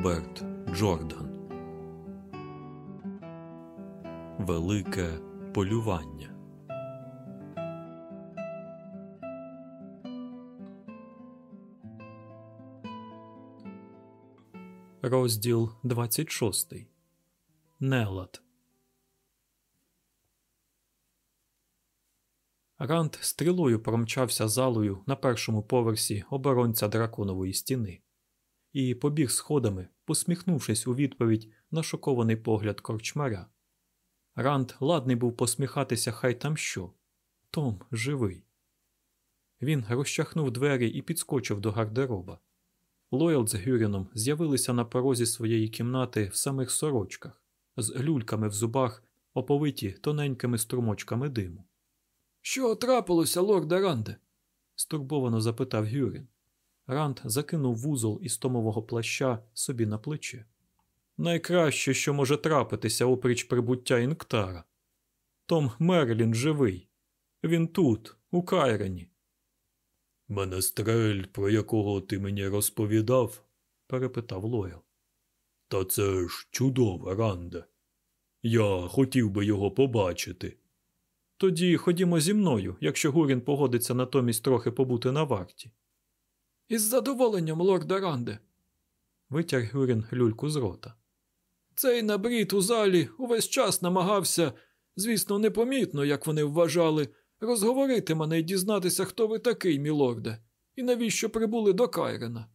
Роберт Джордан Велике полювання. Розділ 26. Нелад. Ранд стрілою промчався залою на першому поверсі оборонця драконової стіни і побіг сходами, посміхнувшись у відповідь на шокований погляд корчмаря. Ранд ладний був посміхатися хай там що. Том живий. Він розчахнув двері і підскочив до гардероба. Лойл з Гюріном з'явилися на порозі своєї кімнати в самих сорочках, з люльками в зубах, оповиті тоненькими струмочками диму. Що трапилося, лорде Ранде? стурбовано запитав Гюрін. Ранд закинув вузол із томового плаща собі на плече. Найкраще, що може трапитися опріч прибуття інктара. Том Мерлін живий. Він тут, у Кайрені. Менестрель, про якого ти мені розповідав? перепитав Лойл. Та це ж чудово, Ранде. Я хотів би його побачити. Тоді ходімо зі мною, якщо Гурін погодиться натомість трохи побути на варті. Із задоволенням, лорда Ранде. Витяг Гурін люльку з рота. Цей набрід у залі увесь час намагався, звісно, непомітно, як вони вважали, розговорити мене і дізнатися, хто ви такий, мілорде, і навіщо прибули до Кайрена.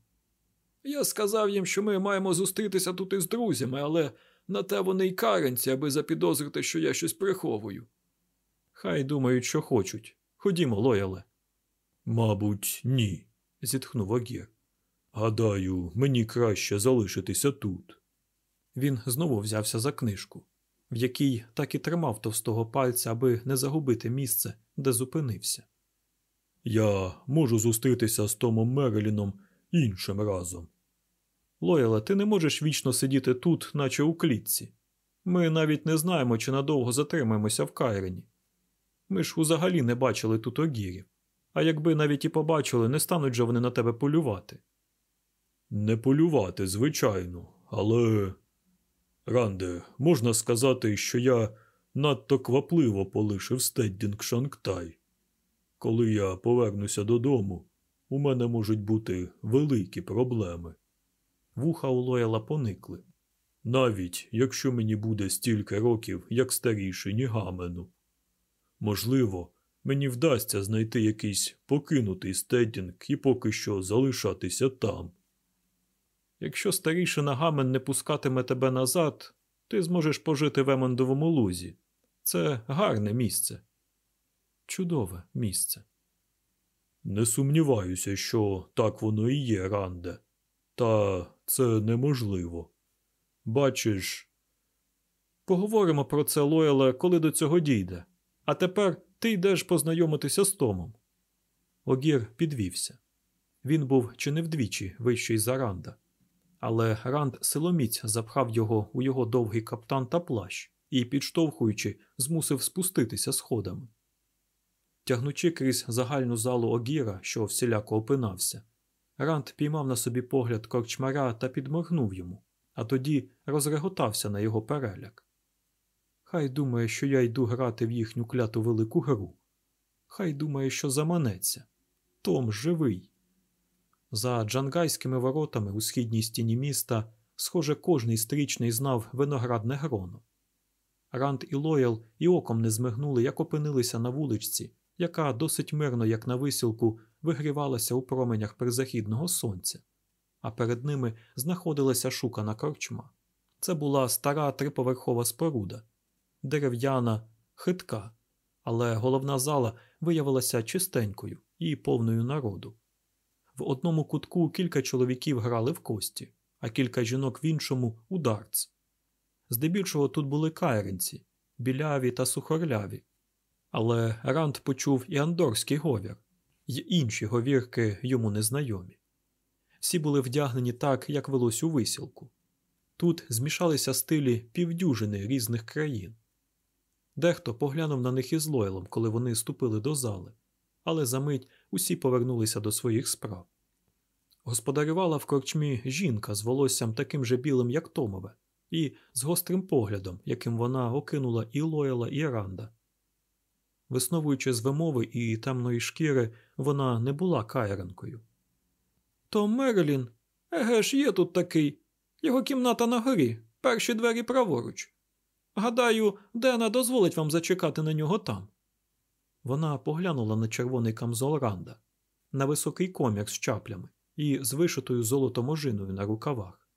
Я сказав їм, що ми маємо зустрітися тут із друзями, але на те вони й каренці, аби запідозрити, що я щось приховую. Хай думають, що хочуть. Ходімо, лояле. Мабуть, ні, зітхнув Огір. Гадаю, мені краще залишитися тут. Він знову взявся за книжку, в якій так і тримав товстого пальця, аби не загубити місце, де зупинився. Я можу зустрітися з Томом Мерліном іншим разом. Лояле, ти не можеш вічно сидіти тут, наче у клітці. Ми навіть не знаємо, чи надовго затримаємося в Кайрені. Ми ж узагалі не бачили тут огірів. А якби навіть і побачили, не стануть же вони на тебе полювати. Не полювати, звичайно, але. Ранде, можна сказати, що я надто квапливо полишив Стеддінг Шангтай. Коли я повернуся додому, у мене можуть бути великі проблеми. Вуха у Лояла поникли. Навіть якщо мені буде стільки років, як старішині Гамену. Можливо, мені вдасться знайти якийсь покинутий стедінг і поки що залишатися там. Якщо старішина Гамен не пускатиме тебе назад, ти зможеш пожити в Емондовому лузі. Це гарне місце. Чудове місце. Не сумніваюся, що так воно і є, Ранде. Та це неможливо. Бачиш, поговоримо про це, Лойле, коли до цього дійде. А тепер ти йдеш познайомитися з Томом. Огір підвівся. Він був чи не вдвічі вищий за Ранда. Але Ранд силоміць запхав його у його довгий каптан та плащ і, підштовхуючи, змусив спуститися сходами. Тягнучи крізь загальну залу огіра, що всіляко опинався, Ранд піймав на собі погляд корчмаря та підморгнув йому, а тоді розреготався на його переляк. Хай думає, що я йду грати в їхню кляту велику гру. Хай думає, що заманеться. Том живий. За джангайськими воротами у східній стіні міста, схоже, кожний стрічний знав виноградне гроно. Ранд і Лоял і оком не змигнули, як опинилися на вуличці, яка досить мирно, як на висілку, вигрівалася у променях призахідного сонця, а перед ними знаходилася шукана корчма. Це була стара триповерхова споруда, дерев'яна, хитка, але головна зала виявилася чистенькою і повною народу. В одному кутку кілька чоловіків грали в кості, а кілька жінок в іншому у дартс. Здебільшого тут були кайренці, біляві та сухорляві. Але Ранд почув і андорський говір, й інші говірки йому незнайомі. Всі були вдягнені так, як велось у висілку. Тут змішалися стилі півдюжини різних країн. Дехто поглянув на них із Лойлом, коли вони ступили до зали, але за мить усі повернулися до своїх справ. Господарювала в корчмі жінка з волоссям таким же білим, як Томове, і з гострим поглядом, яким вона окинула і Лояла, і Ранда. Висновуючи з вимови і темної шкіри, вона не була кайренкою. То Мерлін, еге ж, є тут такий. Його кімната на горі, перші двері праворуч. Гадаю, Дена дозволить вам зачекати на нього там. Вона поглянула на червоний камзол Ранда, на високий комір з чаплями і з вишитою золотом ожиною на рукавах,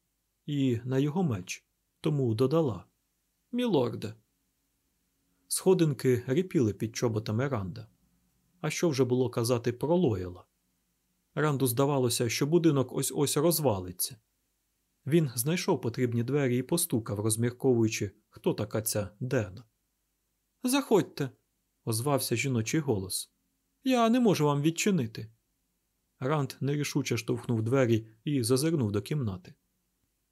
і на його меч, тому додала Мілорде. Сходинки ріпіли під чоботами Ранда. А що вже було казати про Лоєла? Ранду здавалося, що будинок ось ось розвалиться. Він знайшов потрібні двері і постукав, розмірковуючи, хто така ця Дена. Заходьте, озвався жіночий голос. Я не можу вам відчинити. Ранд нерішуче штовхнув двері і зазирнув до кімнати.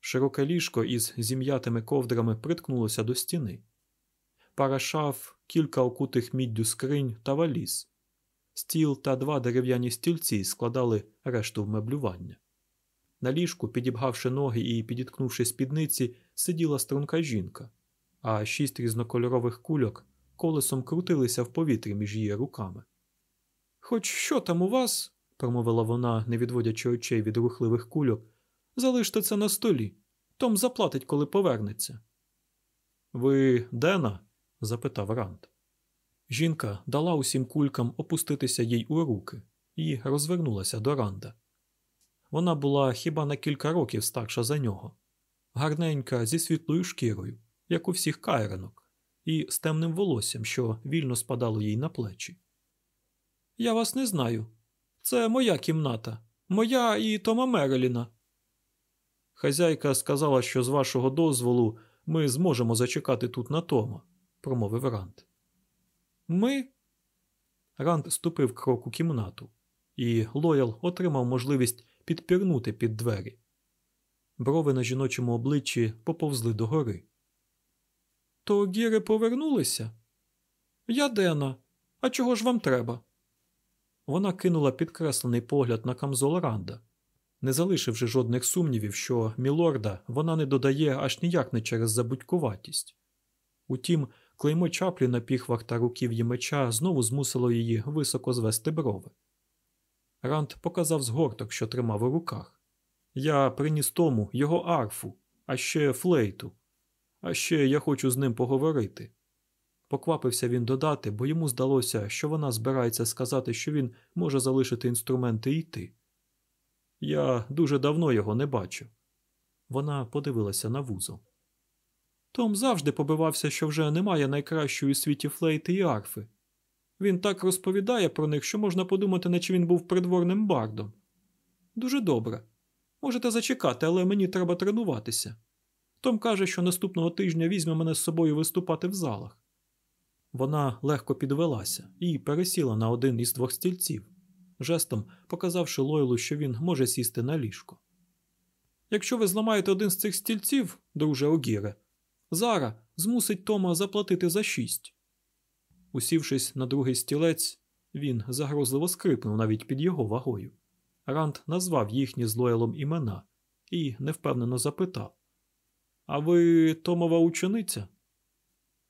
Широке ліжко із зім'ятими ковдрами приткнулося до стіни. Пара шаф, кілька окутих міддю скринь та валіз. Стіл та два дерев'яні стільці складали решту вмеблювання. На ліжку, підібгавши ноги і підіткнувши спідниці, сиділа струнка жінка, а шість різнокольорових кульок колесом крутилися в повітрі між її руками. Хоч що там у вас, промовила вона, не відводячи очей від рухливих кульок, залиште це на столі. Том заплатить, коли повернеться. Ви Дена? запитав Ранд. Жінка дала усім кулькам опуститися їй у руки і розвернулася до Ранда. Вона була хіба на кілька років старша за нього, гарненька зі світлою шкірою, як у всіх кайренок, і з темним волоссям, що вільно спадало їй на плечі. Я вас не знаю. Це моя кімната, моя і Тома Мереліна. Хазяйка сказала, що з вашого дозволу ми зможемо зачекати тут на Тома, промовив Ранд. Ми. Ранд ступив крок у кімнату, і Лоял отримав можливість підпірнути під двері. Брови на жіночому обличчі поповзли догори. То гіри повернулися? Я Дена. А чого ж вам треба? Вона кинула підкреслений погляд на камзол Ранда, не залишивши жодних сумнівів, що мілорда вона не додає аж ніяк не через забудькуватість. Утім, клеймо чаплі на піхвах та руків'ї меча знову змусило її високо звести брови. Ранд показав згорток, що тримав у руках. Я приніс тому його арфу, а ще флейту. А ще я хочу з ним поговорити. Поквапився він додати, бо йому здалося, що вона збирається сказати, що він може залишити інструменти і йти. Я дуже давно його не бачив. Вона подивилася на вузол. Том завжди побивався, що вже немає найкращої у світі флейти і арфи. Він так розповідає про них, що можна подумати, наче він був придворним бардом. Дуже добре. Можете зачекати, але мені треба тренуватися. Том каже, що наступного тижня візьме мене з собою виступати в залах. Вона легко підвелася і пересіла на один із двох стільців, жестом показавши Лойлу, що він може сісти на ліжко. Якщо ви зламаєте один з цих стільців, друже Огіре, Зара змусить Тома заплатити за шість. Усівшись на другий стілець, він загрозливо скрипнув навіть під його вагою. Ранд назвав їхні з Лойлом імена і невпевнено запитав А ви Томова учениця?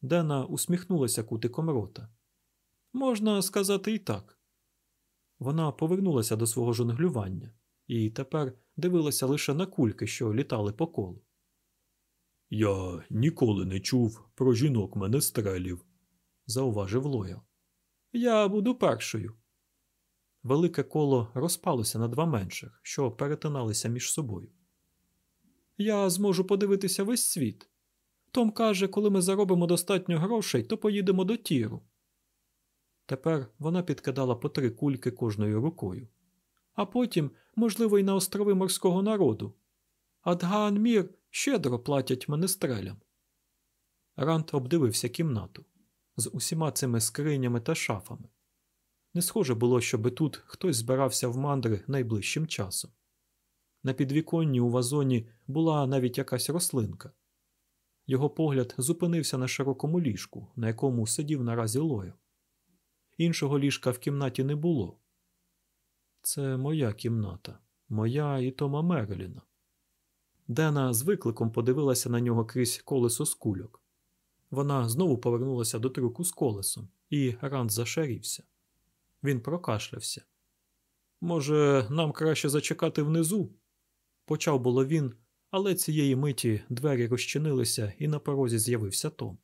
Дена усміхнулася кутиком рота. Можна сказати і так. Вона повернулася до свого жонглювання і тепер дивилася лише на кульки, що літали по колу. Я ніколи не чув про жінок менестрелів, зауважив Лоял. Я буду першою. Велике коло розпалося на два менших, що перетиналися між собою. Я зможу подивитися весь світ. Том каже, коли ми заробимо достатньо грошей, то поїдемо до Тіру. Тепер вона підкидала по три кульки кожною рукою, а потім, можливо, й на острови морського народу. Адган Мір щедро платять менестрелям. Рант обдивився кімнату з усіма цими скринями та шафами. Не схоже було, щоби тут хтось збирався в мандри найближчим часом. На підвіконні у вазоні була навіть якась рослинка. Його погляд зупинився на широкому ліжку, на якому сидів наразі Лоя. Іншого ліжка в кімнаті не було. Це моя кімната, Моя і Тома Мерліна. Дена з викликом подивилася на нього крізь колесо з кульок. Вона знову повернулася до трюку з колесом, і Ранд зашарівся. Він прокашлявся. Може, нам краще зачекати внизу? Почав було він, але цієї миті двері розчинилися, і на порозі з'явився Том.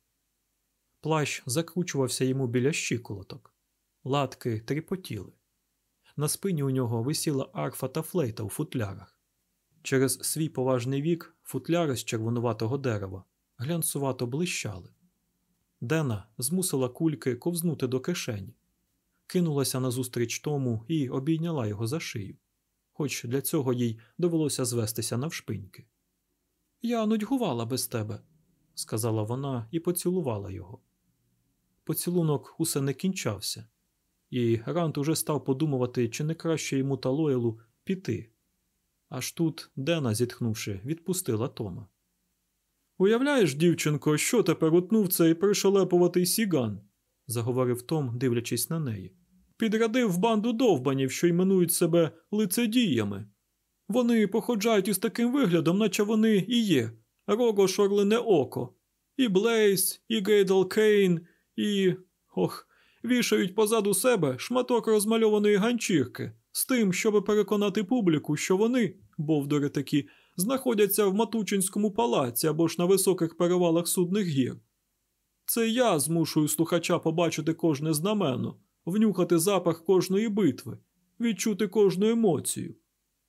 Плащ закручувався йому біля щиколоток, латки тріпотіли. На спині у нього висіла арфа та флейта у футлярах. Через свій поважний вік футляри з червонуватого дерева глянцувато блищали. Дена змусила кульки ковзнути до кишені, кинулася назустріч тому і обійняла його за шию, хоч для цього їй довелося звестися навшпиньки. Я нудьгувала без тебе, сказала вона і поцілувала його. Поцілунок усе не кінчався, і Рант уже став подумувати, чи не краще йому та Лойлу піти. Аж тут Дена, зітхнувши, відпустила Тома. Уявляєш, дівчинко, що тепер утнув цей пришелепуватий сіган, заговорив Том, дивлячись на неї. Підрядив банду довбанів, що іменують себе лицедіями. Вони походжають із таким виглядом, наче вони і є Рого Шорлене Око, і Блейз, і Гейдл Кейн, і. ох, вішають позаду себе шматок розмальованої ганчірки з тим, щоб переконати публіку, що вони, бовдори такі, знаходяться в Матучинському палаці або ж на високих перевалах судних гір. Це я змушую слухача побачити кожне знамено, внюхати запах кожної битви, відчути кожну емоцію.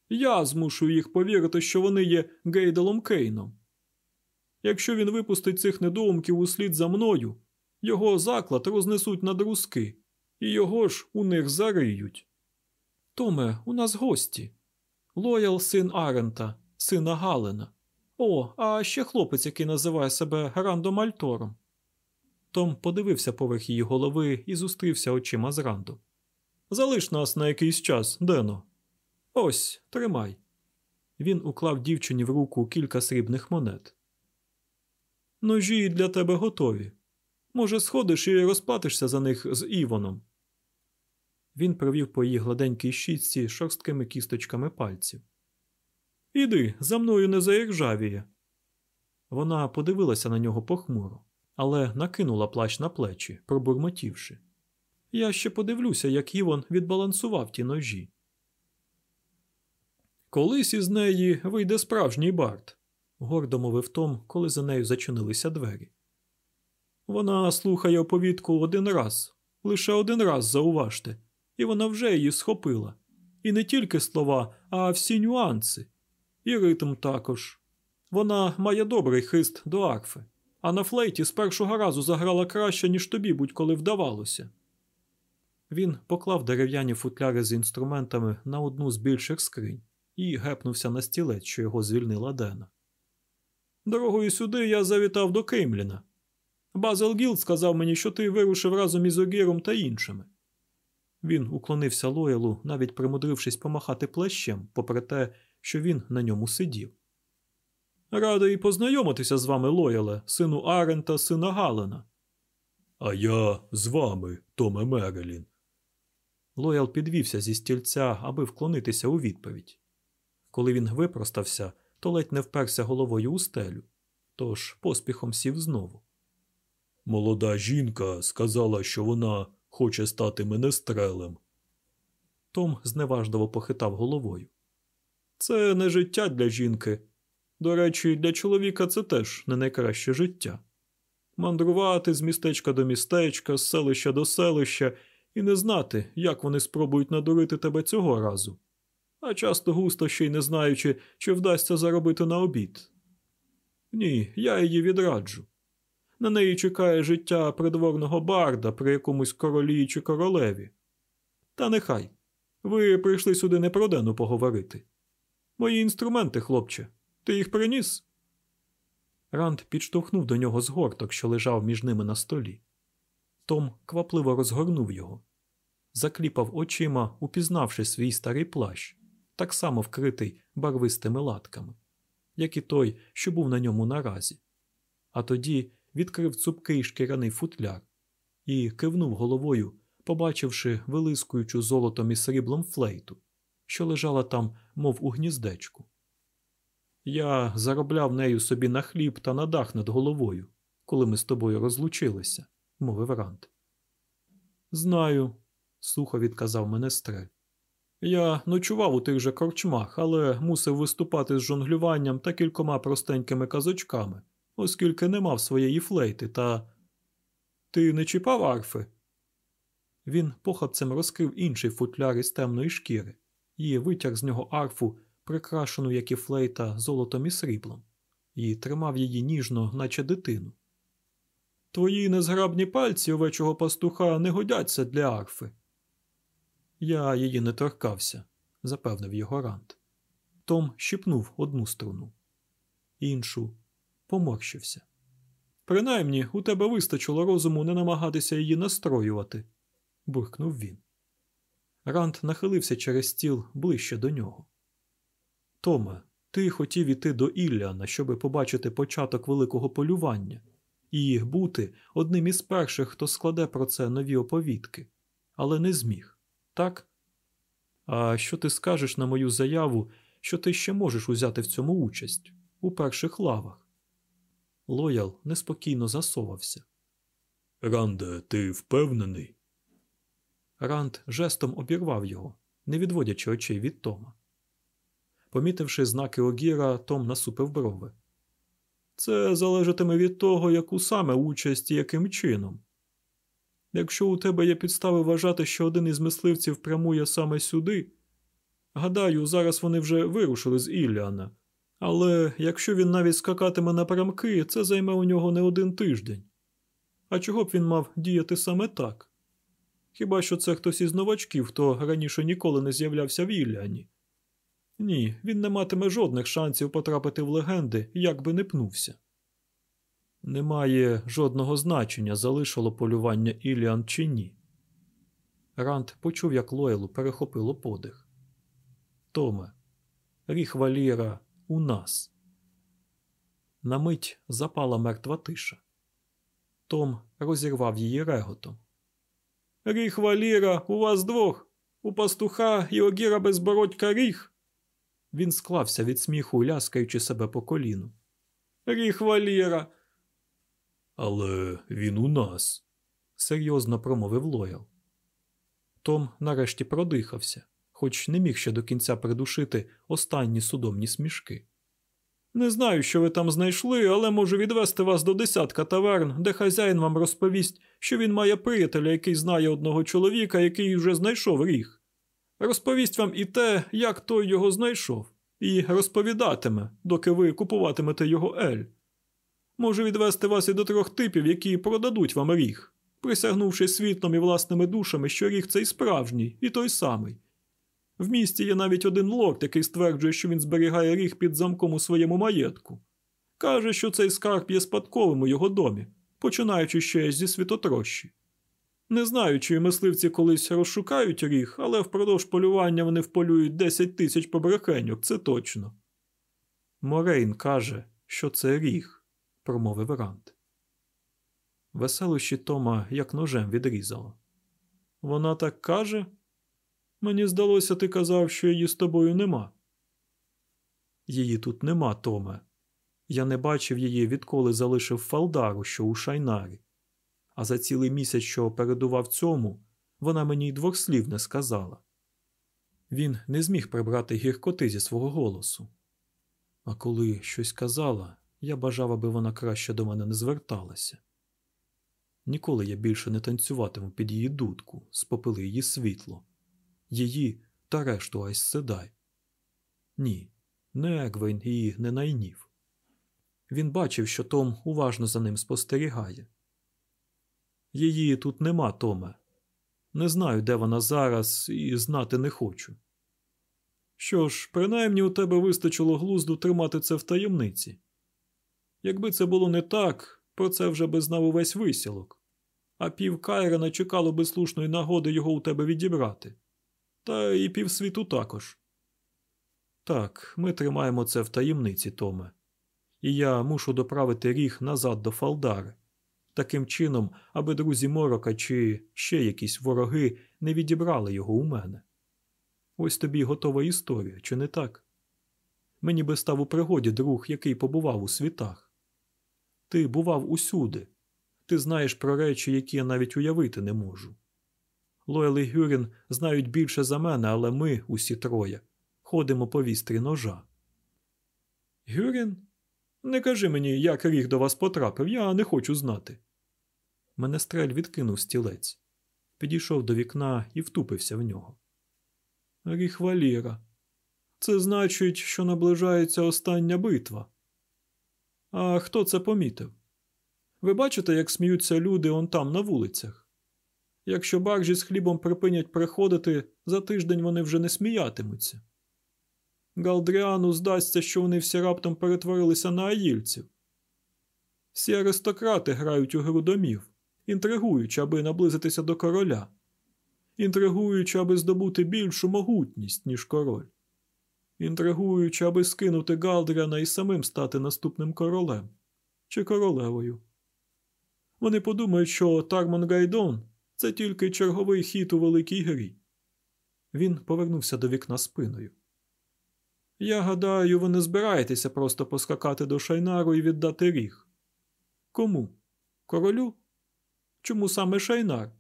Я змушую їх повірити, що вони є Гейделом Кейном. Якщо він випустить цих недоумків услід за мною, його заклад рознесуть на друзки, і його ж у них зариють. Томе, у нас гості. Лоял син Арента, сина Галена. О, а ще хлопець, який називає себе Рандом Альтором. Том подивився поверх її голови і зустрівся очима з Рандом. Залиш нас на якийсь час, Дено. Ось, тримай. Він уклав дівчині в руку кілька срібних монет. Ножі для тебе готові. Може, сходиш і розплатишся за них з Івоном. Він провів по її гладенькій щітці шорсткими кісточками пальців. Іди, за мною не заіржавіє. Вона подивилася на нього похмуро, але накинула плащ на плечі, пробурмотівши. Я ще подивлюся, як Івон відбалансував ті ножі. Колись із неї вийде справжній бард, гордо мовив Том, коли за нею зачинилися двері. Вона слухає оповідку один раз, лише один раз зауважте, і вона вже її схопила. І не тільки слова, а всі нюанси, і ритм також. Вона має добрий хист до арфи, а на флейті з першого разу заграла краще, ніж тобі будь-коли вдавалося. Він поклав дерев'яні футляри з інструментами на одну з більших скринь і гепнувся на стілець, що його звільнила Дена. Дорогою сюди я завітав до Кеймліна. Базел Гілд сказав мені, що ти вирушив разом із Огіром та іншими. Він уклонився Лоялу, навіть примудрившись помахати плащем, попри те, що він на ньому сидів. Радий познайомитися з вами, Лояле, сину Арента, сина Галена. А я з вами, Томе Мерлін. Лоял підвівся зі стільця, аби вклонитися у відповідь. Коли він випростався, то ледь не вперся головою у стелю, тож поспіхом сів знову. Молода жінка сказала, що вона хоче стати менестрелем. Том зневажливо похитав головою. Це не життя для жінки. До речі, для чоловіка це теж не найкраще життя. Мандрувати з містечка до містечка, з селища до селища і не знати, як вони спробують надурити тебе цього разу, а часто густо ще й не знаючи, чи вдасться заробити на обід. Ні, я її відраджу. На неї чекає життя придворного барда при якомусь королі чи королеві. Та нехай. Ви прийшли сюди не про Дену поговорити. Мої інструменти, хлопче, ти їх приніс? Ранд підштовхнув до нього згорток, що лежав між ними на столі. Том квапливо розгорнув його, закліпав очима, упізнавши свій старий плащ, так само вкритий барвистими латками, як і той, що був на ньому наразі. А тоді відкрив цупкий шкіряний футляр і кивнув головою, побачивши вилискуючу золотом і сріблом флейту, що лежала там, мов у гніздечку. Я заробляв нею собі на хліб та на дах над головою, коли ми з тобою розлучилися, мовив Рант. Знаю, сухо відказав менестрель. Я ночував у тих же корчмах, але мусив виступати з жонглюванням та кількома простенькими казочками, оскільки не мав своєї флейти та. Ти не чіпав арфи? Він похапцем розкрив інший футляр із темної шкіри і витяг з нього арфу, прикрашену, як і флейта, золотом і сріблом, і тримав її ніжно, наче дитину. Твої незграбні пальці овечого пастуха не годяться для арфи. Я її не торкався, запевнив його Рант. Том щипнув одну струну, іншу поморщився. Принаймні, у тебе вистачило розуму не намагатися її настроювати, буркнув він. Рант нахилився через стіл ближче до нього. Томе, ти хотів іти до Ілляна, щоби побачити початок великого полювання і бути одним із перших, хто складе про це нові оповідки, але не зміг, так? А що ти скажеш на мою заяву, що ти ще можеш узяти в цьому участь у перших лавах? Лоял неспокійно засовався. Ранде, ти впевнений? Ранд жестом обірвав його, не відводячи очей від Тома. Помітивши знаки Огіра, Том насупив брови. Це залежатиме від того, яку саме участь і яким чином. Якщо у тебе є підстави вважати, що один із мисливців прямує саме сюди, гадаю, зараз вони вже вирушили з Ілліана, але якщо він навіть скакатиме напрямки, це займе у нього не один тиждень. А чого б він мав діяти саме так? Хіба що це хтось із новачків, хто раніше ніколи не з'являвся в Ілліані? Ні, він не матиме жодних шансів потрапити в легенди, як би не пнувся. Немає жодного значення, залишило полювання Іліан чи ні. Ранд почув, як Лойлу перехопило подих. Томе, ріх Валіра у нас. На мить запала мертва тиша. Том розірвав її реготом. Ріх Валіра, у вас двох, у пастуха і огіра безбородька ріх. Він склався від сміху, ляскаючи себе по коліну. Ріх Валіра. Але він у нас, серйозно промовив Лоял. Том нарешті продихався, хоч не міг ще до кінця придушити останні судомні смішки. Не знаю, що ви там знайшли, але можу відвести вас до десятка таверн, де хазяїн вам розповість, що він має приятеля, який знає одного чоловіка, який вже знайшов ріг. Розповість вам і те, як той його знайшов, і розповідатиме, доки ви купуватимете його ель. Можу відвести вас і до трьох типів, які продадуть вам ріг, присягнувши світлом і власними душами, що ріг цей справжній і той самий. В місті є навіть один лорд, який стверджує, що він зберігає ріг під замком у своєму маєтку. Каже, що цей скарб є спадковим у його домі, починаючи ще зі світотрощі. Не знаю, чи мисливці колись розшукають ріг, але впродовж полювання вони вполюють 10 тисяч побрехеньок, це точно. Морейн каже, що це ріг, промовив Рант. Веселощі Тома як ножем відрізало. Вона так каже? Мені здалося, ти казав, що її з тобою нема. Її тут нема, Томе. Я не бачив її, відколи залишив Фалдару, що у Шайнарі. А за цілий місяць, що передував цьому, вона мені й двох слів не сказала. Він не зміг прибрати гіркоти зі свого голосу. А коли щось казала, я бажав, аби вона краще до мене не зверталася. Ніколи я більше не танцюватиму під її дудку, спопили її світло, її та решту Айсседай. Ні, не Егвейн і не найнів. Він бачив, що Том уважно за ним спостерігає. Її тут нема, Томе. Не знаю, де вона зараз, і знати не хочу. Що ж, принаймні у тебе вистачило глузду тримати це в таємниці. Якби це було не так, про це вже би знав увесь висілок, а пів Кайрена чекало би слушної нагоди його у тебе відібрати. Та і півсвіту також. Так, ми тримаємо це в таємниці, Томе, і я мушу доправити ріг назад до Фалдари таким чином, аби друзі морока чи ще якісь вороги не відібрали його у мене. Ось тобі готова історія, чи не так? Мені би став у пригоді друг, який побував у світах. Ти бував усюди. Ти знаєш про речі, які я навіть уявити не можу. Лойл і Гюрін знають більше за мене, але ми, усі троє, ходимо по вістрі ножа. Гюрін? Не кажи мені, як ріг до вас потрапив, я не хочу знати. Менестрель відкинув стілець, підійшов до вікна і втупився в нього. Ріг Валіра. Це значить, що наближається остання битва. А хто це помітив? Ви бачите, як сміються люди он там на вулицях? Якщо баржі з хлібом припинять приходити, за тиждень вони вже не сміятимуться. Галдріану здасться, що вони всі раптом перетворилися на аїльців. Всі аристократи грають у гру домів, інтригуючи, аби наблизитися до короля, інтригуючи, аби здобути більшу могутність, ніж король, інтригуючи, аби скинути Галдріана і самим стати наступним королем чи королевою. Вони подумають, що Тармон Гайдон це тільки черговий хід у великій грі. Він повернувся до вікна спиною. Я гадаю, ви не збираєтеся просто поскакати до Шайнару і віддати ріг. Кому? Королю? Чому саме Шайнар?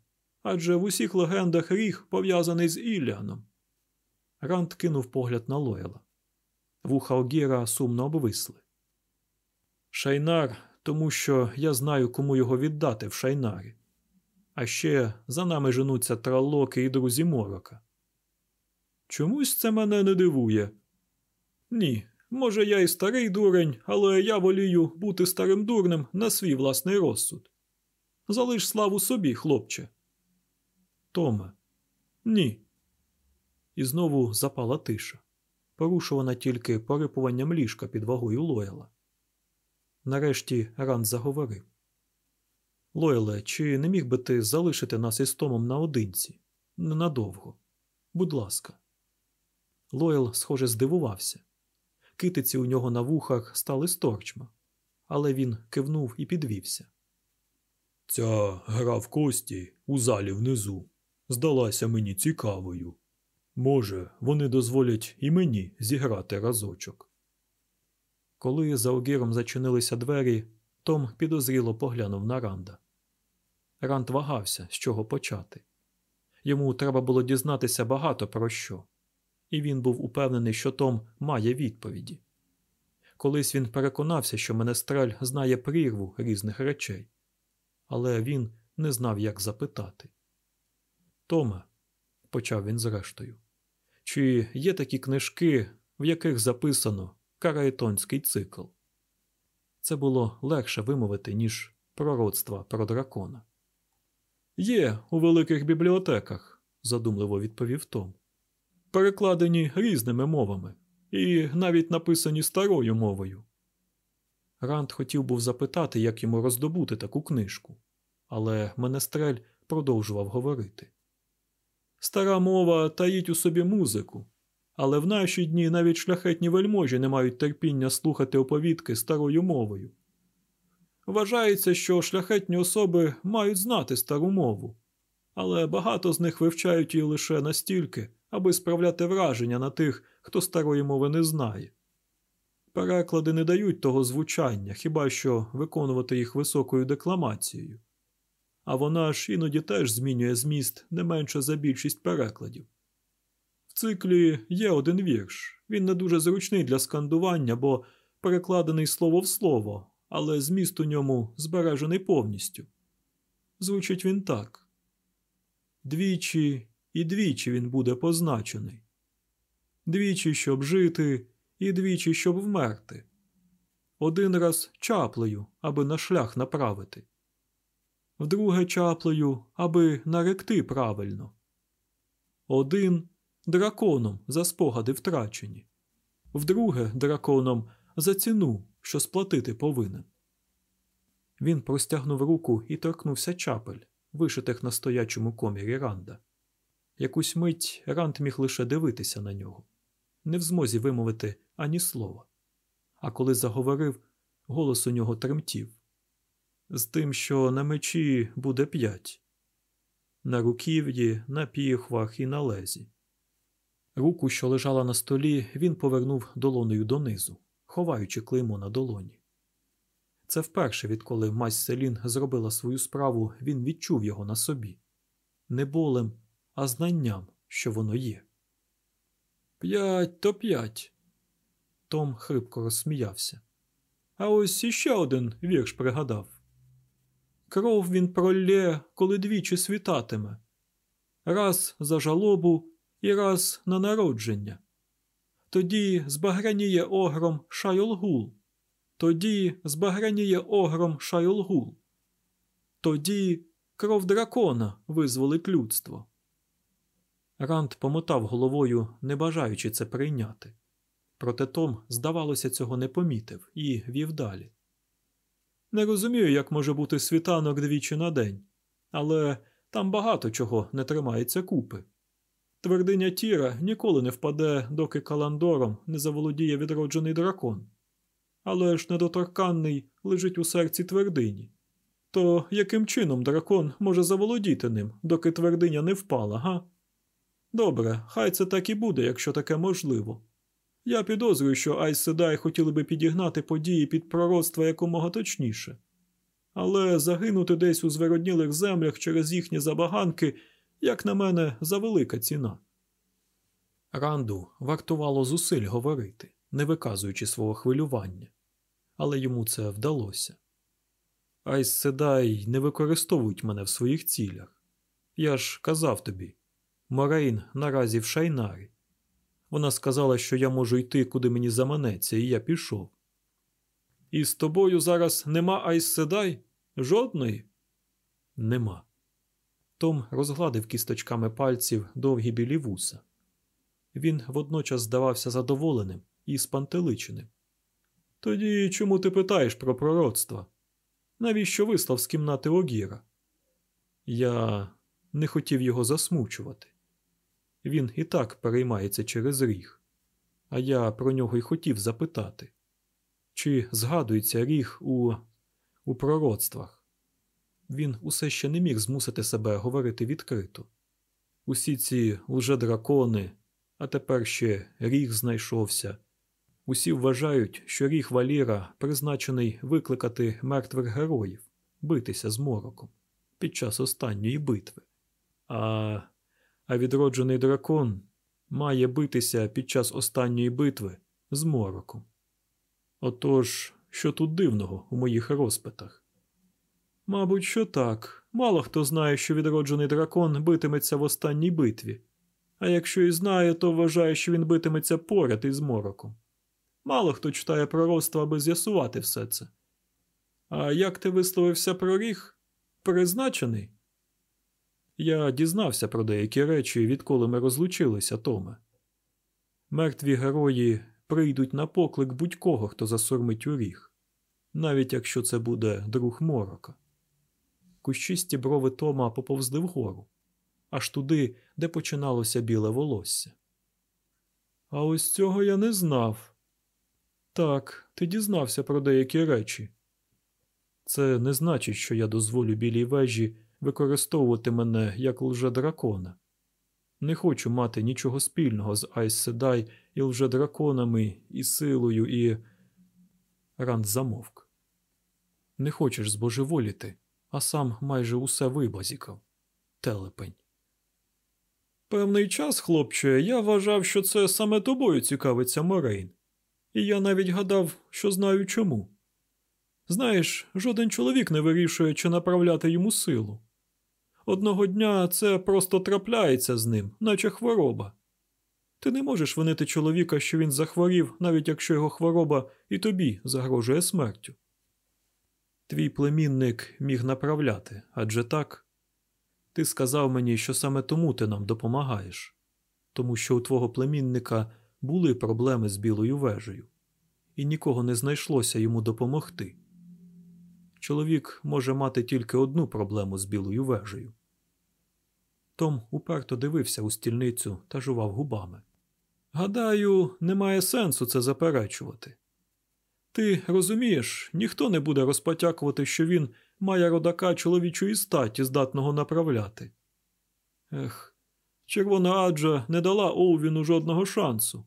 Адже в усіх легендах ріг пов'язаний з Ілліаном. Ранд кинув погляд на Лойла. Вуха Огіра сумно обвисли. Шайнар, тому що я знаю, кому його віддати в Шайнарі. А ще за нами женуться тралоки і друзі морока. Чомусь це мене не дивує. Ні, може, я і старий дурень, але я волію бути старим дурнем на свій власний розсуд. Залиш славу собі, хлопче. Томе. Ні. І знову запала тиша, порушувана тільки порипуванням ліжка під вагою Лойла. Нарешті Ранд заговорив. Лойле, чи не міг би ти залишити нас із Томом наодинці? Ненадовго. Будь ласка. Лойл, схоже, здивувався. Китиці у нього на вухах стали сторчма, але він кивнув і підвівся. Ця гра в кості у залі внизу здалася мені цікавою. Може, вони дозволять і мені зіграти разочок. Коли за огіром зачинилися двері, Том підозріло поглянув на Ранда. Ранд вагався, з чого почати. Йому треба було дізнатися багато про що, і він був упевнений, що Том має відповіді. Колись він переконався, що Менестрель знає прірву різних речей, але він не знав, як запитати. Томе, почав він зрештою, чи є такі книжки, в яких записано караетонський цикл? Це було легше вимовити, ніж пророцтва про дракона. Є у великих бібліотеках, задумливо відповів Том. Перекладені різними мовами і навіть написані старою мовою. Ранд хотів був запитати, як йому роздобути таку книжку, але Менестрель продовжував говорити. Стара мова таїть у собі музику, але в наші дні навіть шляхетні вельможі не мають терпіння слухати оповідки старою мовою. Вважається, що шляхетні особи мають знати стару мову, але багато з них вивчають її лише настільки, аби справляти враження на тих, хто старої мови не знає. Переклади не дають того звучання, хіба що виконувати їх високою декламацією. А вона ж іноді теж змінює зміст не менше за більшість перекладів. В циклі є один вірш. Він не дуже зручний для скандування, бо перекладений слово в слово, але зміст у ньому збережений повністю. Звучить він так: двічі і двічі він буде позначений. Двічі, щоб жити, і двічі, щоб вмерти. Один раз чаплею, аби на шлях направити, вдруге чаплею, аби наректи правильно. Один драконом за спогади втрачені, вдруге драконом за ціну, що сплатити повинен. Він простягнув руку і торкнувся чапель, вишитих на стоячому комірі Ранда. Якусь мить Ранд міг лише дивитися на нього, не в змозі вимовити ані слова. А коли заговорив, голос у нього тремтів. З тим, що на мечі буде п'ять, на руків'ї, на піхвах і на лезі. Руку, що лежала на столі, він повернув долонею донизу, ховаючи клеймо на долоні. Це вперше, відколи мась Селін зробила свою справу, він відчув його на собі не болем, а знанням, що воно є. П'ять то п'ять. Том хрипко розсміявся. А ось іще один вірш пригадав. Кров він пролє, коли двічі світатиме, раз за жалобу і раз на народження. Тоді збаграніє огром Шайолгул, тоді збаграніє огром Шайолгул, тоді кров дракона визволить людство. Ранд помотав головою, не бажаючи це прийняти. Проте Том, здавалося, цього не помітив і вів далі. Не розумію, як може бути світанок двічі на день, але там багато чого не тримається купи. Твердиня Тіра ніколи не впаде, доки каландором не заволодіє відроджений дракон. Але ж недоторканний лежить у серці твердині. То яким чином дракон може заволодіти ним, доки твердиня не впала, га? Добре, хай це так і буде, якщо таке можливо. Я підозрюю, що Айс Седай хотіли би підігнати події під пророцтва якомога точніше. Але загинути десь у звероднілих землях через їхні забаганки, як на мене, завелика ціна. Ранду вартувало зусиль говорити, не виказуючи свого хвилювання, але йому це вдалося. Айс Седай не використовують мене в своїх цілях. Я ж казав тобі Морейн наразі в шайнарі. Вона сказала, що я можу йти, куди мені заманеться, і я пішов. І з тобою зараз нема Айс Седай? Жодної? Нема. Том розгладив кісточками пальців довгі білі вуса. Він водночас здавався задоволеним і спантеличеним. Тоді чому ти питаєш про пророцтва? Навіщо вислав з кімнати Огіра? Я не хотів його засмучувати. Він і так переймається через ріг, а я про нього й хотів запитати, чи згадується ріг у, у пророцтвах. Він усе ще не міг змусити себе говорити відкрито. Усі ці лжедракони, а тепер ще ріг знайшовся. Усі вважають, що ріг Валіра призначений викликати мертвих героїв, битися з мороком під час останньої битви. А а відроджений дракон має битися під час останньої битви з мороком. Отож, що тут дивного у моїх розпитах? Мабуть, що так. Мало хто знає, що відроджений дракон битиметься в останній битві, а якщо і знає, то вважає, що він битиметься поряд із мороком. Мало хто читає пророцтва, аби з'ясувати все це. А як ти висловився про ріг? Призначений? Я дізнався про деякі речі, відколи ми розлучилися, Томе. Мертві герої прийдуть на поклик будь-кого, хто засурмить у ріг, навіть якщо це буде друг морока. Кущисті брови Тома поповзли вгору, аж туди, де починалося біле волосся. А ось цього я не знав. Так, ти дізнався про деякі речі. Це не значить, що я дозволю білій вежі використовувати мене як лжедракона. Не хочу мати нічого спільного з Айс Седай і лжедраконами, і силою, і. Ранд замовк. Не хочеш збожеволіти, а сам майже усе вибазікав. Телепень. Певний час, хлопче, я вважав, що це саме тобою цікавиться Морейн. І я навіть гадав, що знаю чому. Знаєш, жоден чоловік не вирішує, чи направляти йому силу. Одного дня це просто трапляється з ним, наче хвороба. Ти не можеш винити чоловіка, що він захворів, навіть якщо його хвороба і тобі загрожує смертю. Твій племінник міг направляти, адже так? Ти сказав мені, що саме тому ти нам допомагаєш, тому що у твого племінника були проблеми з білою вежею, і нікого не знайшлося йому допомогти чоловік може мати тільки одну проблему з білою вежею. Том уперто дивився у стільницю та жував губами. Гадаю, немає сенсу це заперечувати. Ти розумієш, ніхто не буде розпотякувати, що він має родака чоловічої статі, здатного направляти. Ех, Червона аджа не дала Оувіну жодного шансу.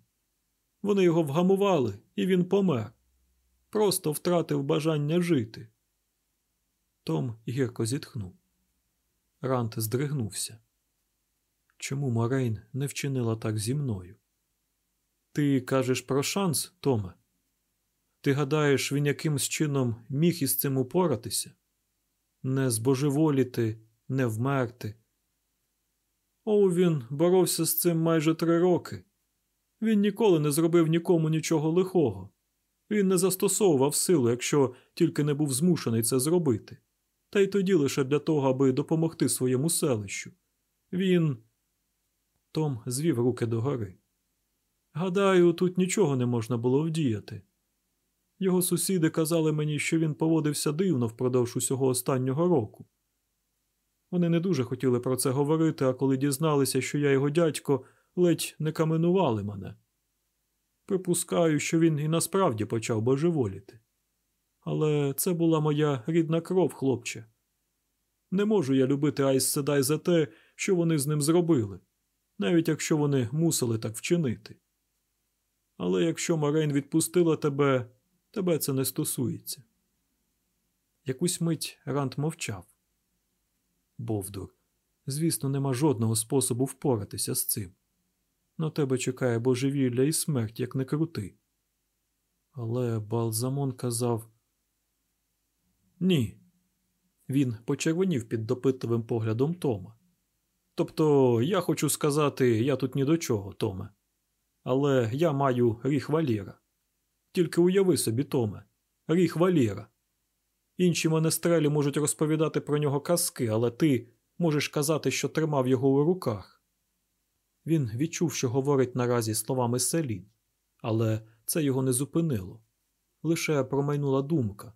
Вони його вгамували, і він помер. Просто втратив бажання жити. Том гірко зітхнув. Рант здригнувся. Чому Морейн не вчинила так зі мною? Ти кажеш про шанс, Томе? Ти гадаєш, він якимсь чином міг із цим упоратися? Не збожеволіти, не вмерти. О, він боровся з цим майже три роки. Він ніколи не зробив нікому нічого лихого. Він не застосовував силу, якщо тільки не був змушений це зробити. Та й тоді лише для того, аби допомогти своєму селищу. Він. Том звів руки догори. Гадаю, тут нічого не можна було вдіяти. Його сусіди казали мені, що він поводився дивно впродовж усього останнього року. Вони не дуже хотіли про це говорити, а коли дізналися, що я його дядько, ледь не каменували мене. Припускаю, що він і насправді почав божеволіти. Але це була моя рідна кров, хлопче. Не можу я любити Айс Седай за те, що вони з ним зробили, навіть якщо вони мусили так вчинити. Але якщо Морейн відпустила тебе, тебе це не стосується. Якусь мить Рант мовчав. Бовдур, звісно, нема жодного способу впоратися з цим. На тебе чекає божевілля і смерть, як не крути. Але Балзамон казав ні. Він почервонів під допитливим поглядом Тома. Тобто, я хочу сказати, я тут ні до чого, Томе. Але я маю ріх Валіра. Тільки уяви собі, Томе, ріх Валіра. Інші менестрелі можуть розповідати про нього казки, але ти можеш казати, що тримав його у руках. Він відчув, що говорить наразі словами Селін, але це його не зупинило. Лише промайнула думка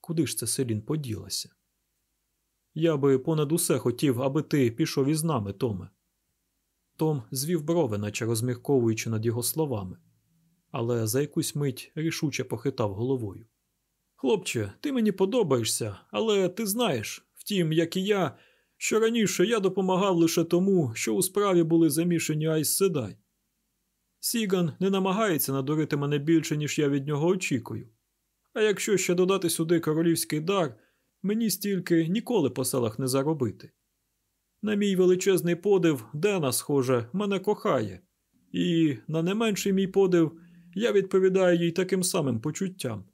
куди ж це Селін поділася? Я би понад усе хотів, аби ти пішов із нами, Томе. Том звів брови, наче розмірковуючи над його словами, але за якусь мить рішуче похитав головою. Хлопче, ти мені подобаєшся, але ти знаєш, втім, як і я, що раніше я допомагав лише тому, що у справі були замішані Айс Седай. Сіган не намагається надурити мене більше, ніж я від нього очікую. А якщо ще додати сюди королівський дар, мені стільки ніколи по селах не заробити. На мій величезний подив, Дена, схоже, мене кохає, і на не менший мій подив я відповідаю їй таким самим почуттям.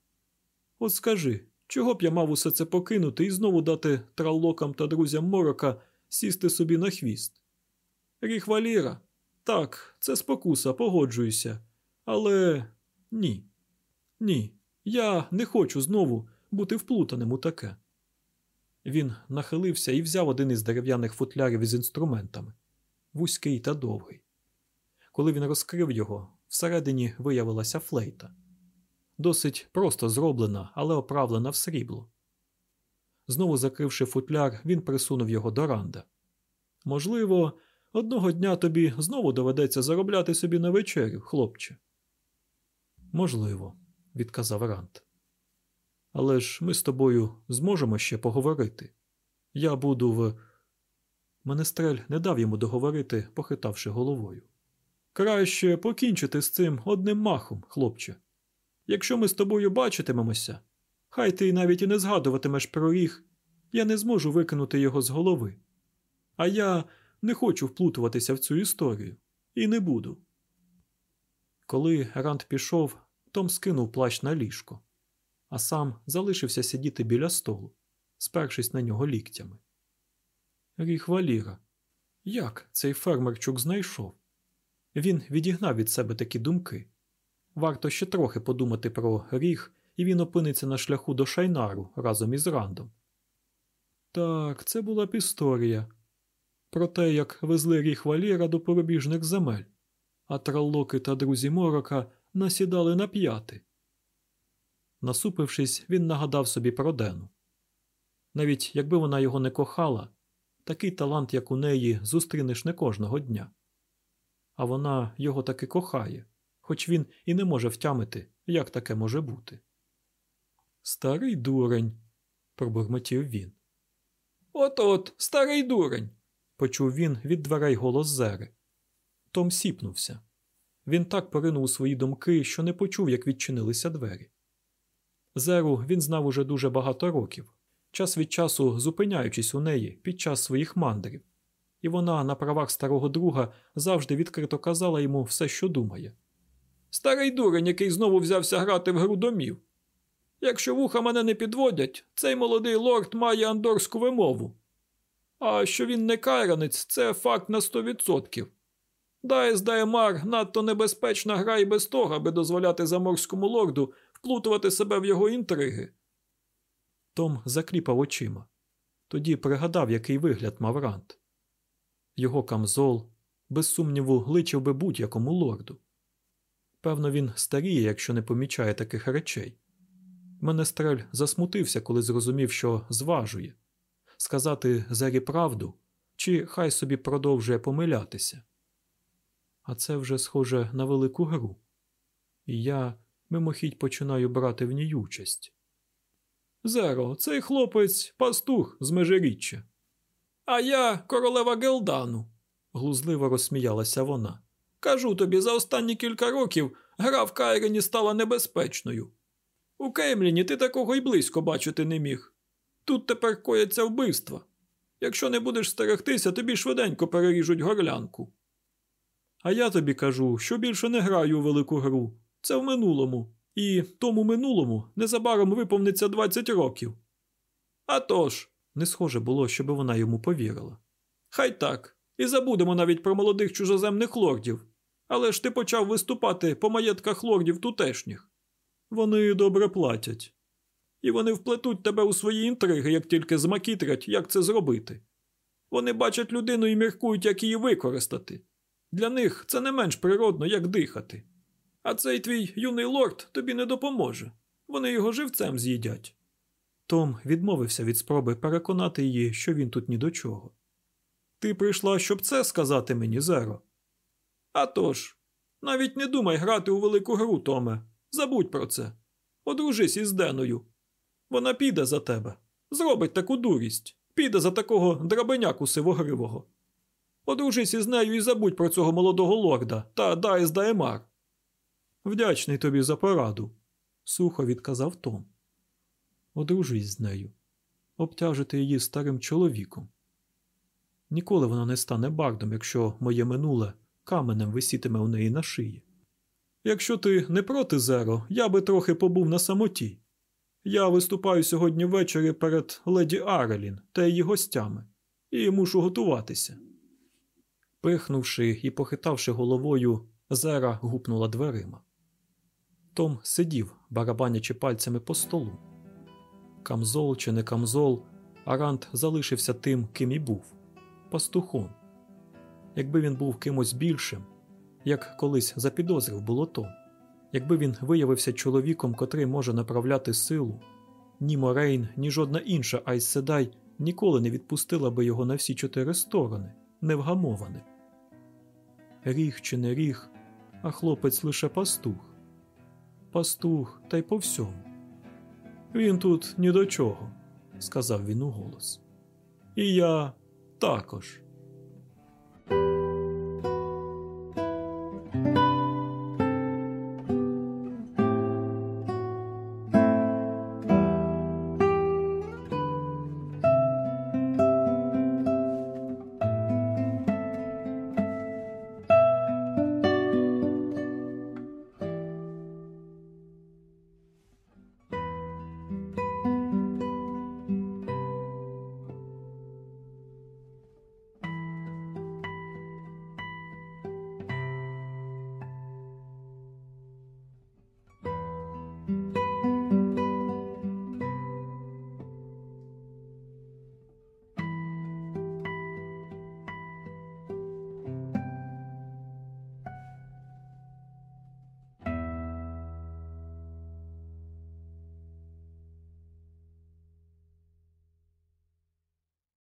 От скажи, чого б я мав усе це покинути і знову дати траллокам та друзям морока сісти собі на хвіст? Ріх Валіра? Так, це спокуса, погоджуюся. Але ні. Ні. Я не хочу знову бути вплутаним у таке. Він нахилився і взяв один із дерев'яних футлярів із інструментами вузький та довгий. Коли він розкрив його, всередині виявилася флейта. Досить просто зроблена, але оправлена в срібло. Знову закривши футляр, він присунув його до ранда. Можливо, одного дня тобі знову доведеться заробляти собі на вечерю, хлопче. Можливо відказав Рант. Але ж ми з тобою зможемо ще поговорити. Я буду в. Менестрель не дав йому договорити, похитавши головою. Краще покінчити з цим одним махом, хлопче. Якщо ми з тобою бачитимемося, хай ти навіть і не згадуватимеш про їх, я не зможу викинути його з голови. А я не хочу вплутуватися в цю історію і не буду. Коли Рант пішов, том скинув плащ на ліжко, а сам залишився сидіти біля столу, спершись на нього ліктями. Ріх Валіра. Як цей фермерчук знайшов? Він відігнав від себе такі думки. Варто ще трохи подумати про ріг, і він опиниться на шляху до шайнару разом із Рандом. Так, це була б історія про те, як везли ріг Валіра до порубіжних земель, а траллоки та друзі Морока насідали на п'яти. Насупившись, він нагадав собі про Дену. Навіть якби вона його не кохала, такий талант, як у неї, зустрінеш не кожного дня. А вона його таки кохає, хоч він і не може втямити, як таке може бути. Старий дурень, пробурмотів він. От от, старий дурень. почув він від дверей голос Зери. Том сіпнувся. Він так поринув у свої думки, що не почув, як відчинилися двері. Зеру він знав уже дуже багато років, час від часу зупиняючись у неї під час своїх мандрів, і вона на правах старого друга завжди відкрито казала йому все, що думає. Старий дурень, який знову взявся грати в гру домів. Якщо вуха мене не підводять, цей молодий лорд має андорську вимову. А що він не кайранець, це факт на сто відсотків. Дайс Даймар надто небезпечна гра і без того, аби дозволяти заморському лорду вплутувати себе в його інтриги. Том закліпав очима. Тоді пригадав, який вигляд мав Рант. Його камзол, без сумніву, гличив би будь-якому лорду. Певно, він старіє, якщо не помічає таких речей. Менестрель засмутився, коли зрозумів, що зважує сказати Зері правду, чи хай собі продовжує помилятися. А це вже схоже на велику гру, і я мимохідь починаю брати в ній участь. Зеро, цей хлопець пастух з межиріччя. А я королева Гелдану, глузливо розсміялася вона. Кажу тобі, за останні кілька років гра в Кайрені стала небезпечною. У Кеймліні ти такого й близько бачити не міг. Тут тепер кояться вбивства. Якщо не будеш стерегтися, тобі швиденько переріжуть горлянку. А я тобі кажу, що більше не граю у велику гру. Це в минулому, і тому минулому незабаром виповниться 20 років. А тож, не схоже було, щоб вона йому повірила. Хай так, і забудемо навіть про молодих чужоземних лордів. Але ж ти почав виступати по маєтках лордів тутешніх. Вони добре платять. І вони вплетуть тебе у свої інтриги, як тільки змакітрять, як це зробити. Вони бачать людину і міркують, як її використати. Для них це не менш природно, як дихати. А цей твій юний лорд тобі не допоможе. Вони його живцем з'їдять. Том відмовився від спроби переконати її, що він тут ні до чого. Ти прийшла, щоб це сказати мені, Зеро. «А тож, навіть не думай грати у велику гру, Томе. Забудь про це. Одружись із Деною. Вона піде за тебе, зробить таку дурість, піде за такого драбеняку сивогривого. Одружись із нею і забудь про цього молодого лорда та Дайс Даймар. Вдячний тобі за пораду, сухо відказав Том. Одружись з нею, обтяжити її старим чоловіком. Ніколи вона не стане бардом, якщо моє минуле каменем висітиме у неї на шиї. Якщо ти не проти Зеро, я би трохи побув на самоті. Я виступаю сьогодні ввечері перед леді Арелін та її гостями і мушу готуватися. Пихнувши і похитавши головою, Зера гупнула дверима. Том сидів, барабанячи пальцями по столу. Камзол чи не камзол, Арант залишився тим, ким і був пастухом. Якби він був кимось більшим, як колись запідозрив було то, якби він виявився чоловіком, котрий може направляти силу, ні Морейн, ні жодна інша Айсседай ніколи не відпустила би його на всі чотири сторони, невгамоване. Ріг чи не ріг, а хлопець лише пастух. Пастух, та й по всьому. Він тут ні до чого, сказав він уголос. І я також.